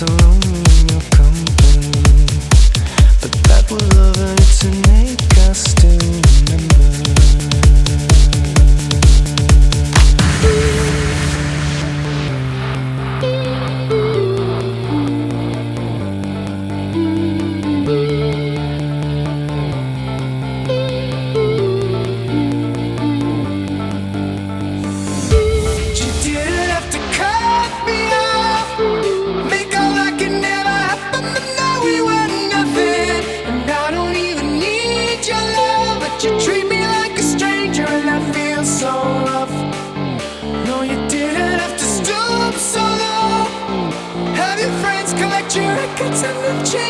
so lonely in your company. But that was love and it's innate us still remember. lights and the change.